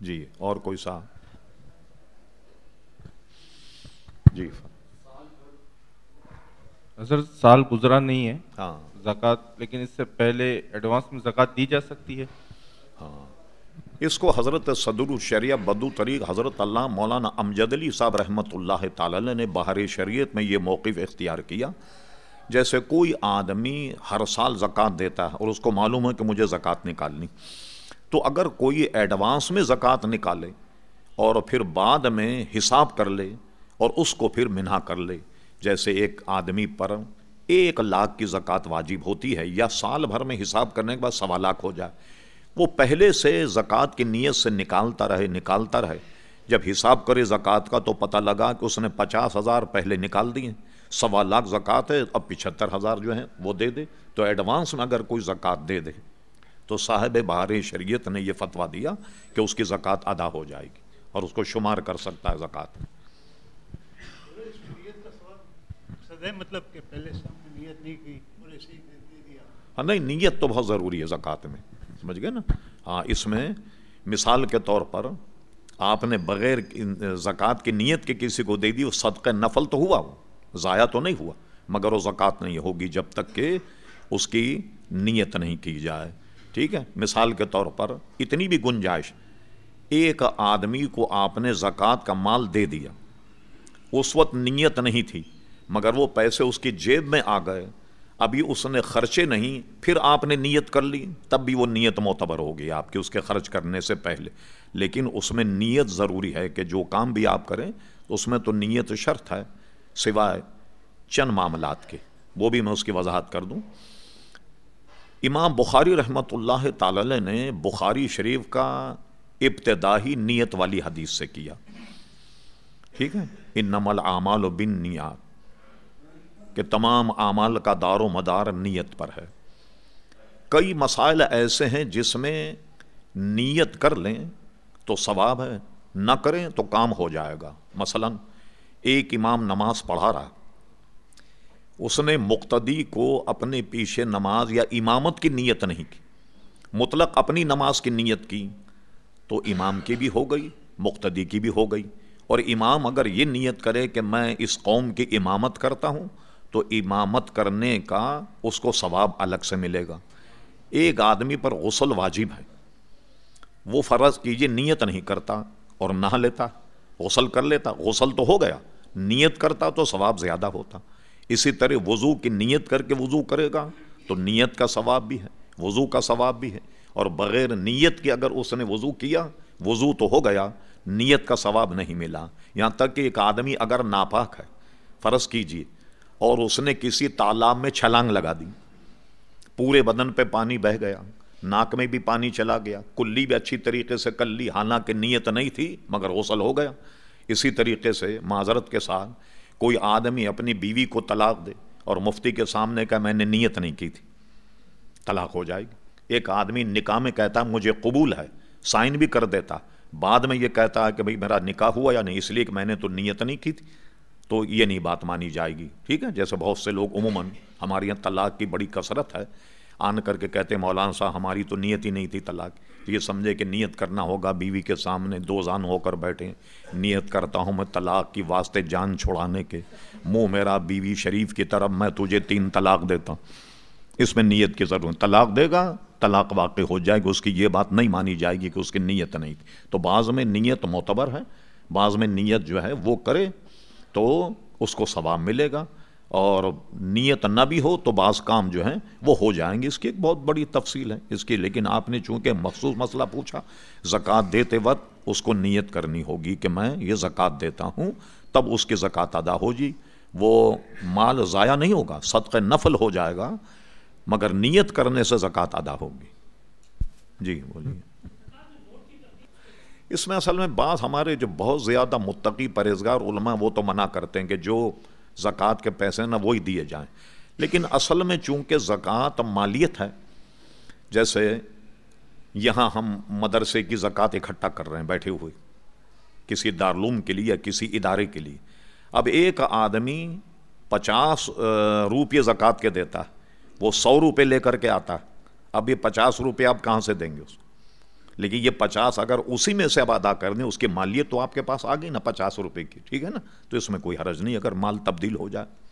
جی اور کوئی سا؟ جی۔ حضرت سال گزرا نہیں ہے۔ ہاں۔ زکوٰۃ لیکن اس سے پہلے ایڈوانس میں زکوٰۃ دی جا سکتی ہے۔ اس کو حضرت صدر الشریعہ بدو طریق حضرت اللہ مولانا امجد علی صاحب رحمۃ اللہ تعالی نے بہر شریعت میں یہ موقف اختیار کیا۔ جیسے کوئی آدمی ہر سال زکوٰۃ دیتا ہے اور اس کو معلوم ہے کہ مجھے زکوٰۃ نکالنی۔ تو اگر کوئی ایڈوانس میں زکوٰۃ نکالے اور پھر بعد میں حساب کر لے اور اس کو پھر منہا کر لے، جیسے ایک آدمی پر ایک لاکھ کی زکوٰۃ واجب ہوتی ہے یا سال بھر میں حساب کرنے کے بعد سوا لاکھ ہو جائے، وہ پہلے سے زکوٰۃ کی نیت سے نکالتا رہے نکالتا رہے۔ جب حساب کرے زکوٰۃ کا تو پتہ لگا کہ اس نے پچاس ہزار پہلے نکال دیے، سوا لاکھ زکوٰۃ ہے، اب پچہتر ہزار جو ہیں وہ دے دے۔ تو ایڈوانس میں اگر کوئی زکوٰۃ دے دے تو صاحب بہار شریعت نے یہ فتویٰ دیا کہ اس کی زکوٰۃ ادا ہو جائے گی اور اس کو شمار کر سکتا ہے زکوٰۃ۔ مطلب کہ پہلے نیت نہیں کی ہاں نہیں نیت تو بہت ضروری ہے زکوٰۃ میں سمجھ گئے نا؟ ہاں اس میں مثال کے طور پر آپ نے بغیر زکوٰۃ کی نیت کے کسی کو دے دی وہ صدقہ نفل تو ہوا وہ ضائع تو نہیں ہوا مگر وہ زکوٰۃ نہیں ہوگی جب تک کہ اس کی نیت نہیں کی جائے۔ ٹھیک ہے، مثال کے طور پر اتنی بھی گنجائش، ایک آدمی کو آپ نے زکوٰۃ کا مال دے دیا، اس وقت نیت نہیں تھی، مگر وہ پیسے اس کی جیب میں آ گئے، ابھی اس نے خرچے نہیں، پھر آپ نے نیت کر لی، تب بھی وہ نیت معتبر ہوگی آپ کی اس کے خرچ کرنے سے پہلے۔ لیکن اس میں نیت ضروری ہے کہ جو کام بھی آپ کریں، اس میں تو نیت شرط ہے، سوائے چند معاملات کے۔ وہ بھی میں اس کی وضاحت کر دوں۔ امام بخاری رحمۃ اللہ تعالی نے بخاری شریف کا ابتدائی نیت والی حدیث سے کیا۔ ٹھیک ہے؟ ان نمل اعمال و بن نیات کہ تمام اعمال کا دار و مدار نیت پر ہے۔ کئی مسائل ایسے ہیں جس میں نیت کر لیں تو ثواب ہے، نہ کریں تو کام ہو جائے گا۔ مثلا ایک امام نماز پڑھا رہا اس نے مقتدی کو اپنے پیچھے نماز یا امامت کی نیت نہیں کی۔ مطلق اپنی نماز کی نیت کی تو امام کی بھی ہو گئی، مقتدی کی بھی ہو گئی۔ اور امام اگر یہ نیت کرے کہ میں اس قوم کی امامت کرتا ہوں تو امامت کرنے کا اس کو ثواب الگ سے ملے گا۔ ایک آدمی پر غسل واجب ہے۔ وہ فرض کیجیے نیت نہیں کرتا اور نہ لیتا، غسل کر لیتا، غسل تو ہو گیا۔ نیت کرتا تو ثواب زیادہ ہوتا۔ اسی طرح وضو کی نیت کر کے وضو کرے گا تو نیت کا ثواب بھی ہے، وضو کا ثواب بھی ہے۔ اور بغیر نیت کے اگر اس نے وضو کیا، وضو تو ہو گیا، نیت کا ثواب نہیں ملا۔ یہاں تک کہ ایک آدمی اگر ناپاک ہے، فرض کیجیے اور اس نے کسی تالاب میں چھلانگ لگا دی، پورے بدن پہ پانی بہ گیا، ناک میں بھی پانی چلا گیا، کلی بھی اچھی طریقے سے کر لی حالانکہ نیت نہیں تھی، مگر غسل ہو گیا۔ اسی طریقے سے معذرت کے ساتھ کوئی آدمی اپنی بیوی کو طلاق دے اور مفتی کے سامنے کا میں نے نیت نہیں کی تھی، طلاق ہو جائے گی۔ ایک آدمی نکاح میں کہتا مجھے قبول ہے، سائن بھی کر دیتا، بعد میں یہ کہتا ہے کہ بھائی میرا نکاح ہوا یا نہیں، اس لیے کہ میں نے تو نیت نہیں کی تھی۔ تو یہ نہیں بات مانی جائے گی۔ ٹھیک ہے، جیسے بہت سے لوگ عموماً ہمارے یہاں طلاق کی بڑی کثرت ہے۔ آن کر کے کہتے مولانا صاحب، ہماری تو نیت ہی نہیں تھی طلاق۔ تو یہ سمجھے کہ نیت کرنا ہوگا، بیوی کے سامنے دو زان ہو کر بیٹھے۔ نیت کرتا ہوں میں طلاق کی واسطے جان چھوڑانے کے۔ منہ میرا بیوی شریف کی طرف، میں تجھے تین طلاق دیتا ہوں۔ اس میں نیت کی ضرورت طلاق دے گا، طلاق واقع ہو جائے گی اس کی یہ بات نہیں مانی جائے گی کہ اس کی نیت نہیں تھی۔ تو بعض میں نیت معتبر ہے، بعض میں نیت جو ہے وہ کرے تو اس کو ثواب ملے گا۔ اور نیت نہ بھی ہو تو بعض کام جو ہیں وہ ہو جائیں گے۔ اس کی ایک بہت بڑی تفصیل ہے اس کی، لیکن آپ نے چونکہ مخصوص مسئلہ پوچھا، زکوٰۃ دیتے وقت اس کو نیت کرنی ہوگی کہ میں یہ زکوٰۃ دیتا ہوں، تب اس کی زکوٰۃ ادا ہو جی۔ وہ مال ضائع نہیں ہوگا صدق نفل ہو جائے گا، مگر نیت کرنے سے زکوٰۃ ادا ہوگی۔ جی بولیے۔ اس میں اصل میں بعض ہمارے جو بہت زیادہ متقی پرہیزگار علماء وہ تو منع کرتے ہیں کہ جو زکوٰۃ کے پیسے نا وہی دیے جائیں۔ لیکن اصل میں چونکہ زکوٰۃ مالیت ہے، جیسے یہاں ہم مدرسے کی زکوٰۃ اکٹھا کر رہے ہیں بیٹھے ہوئے، کسی دارالعلوم کے لیے یا کسی ادارے کے لیے۔ اب ایک آدمی پچاس روپئے زکوٰۃ کے دیتا ہے، وہ سو روپے لے کر کے آتا ہے۔ اب یہ پچاس روپے آپ کہاں سے دیں گے اس کو؟ لیکن یہ پچاس اگر اسی میں سے اب ادا کر دیں، اس کی مالیت تو آپ کے پاس آ گئی نا پچاس روپے کی، ٹھیک ہے نا؟ تو اس میں کوئی حرج نہیں، اگر مال تبدیل ہو جائے۔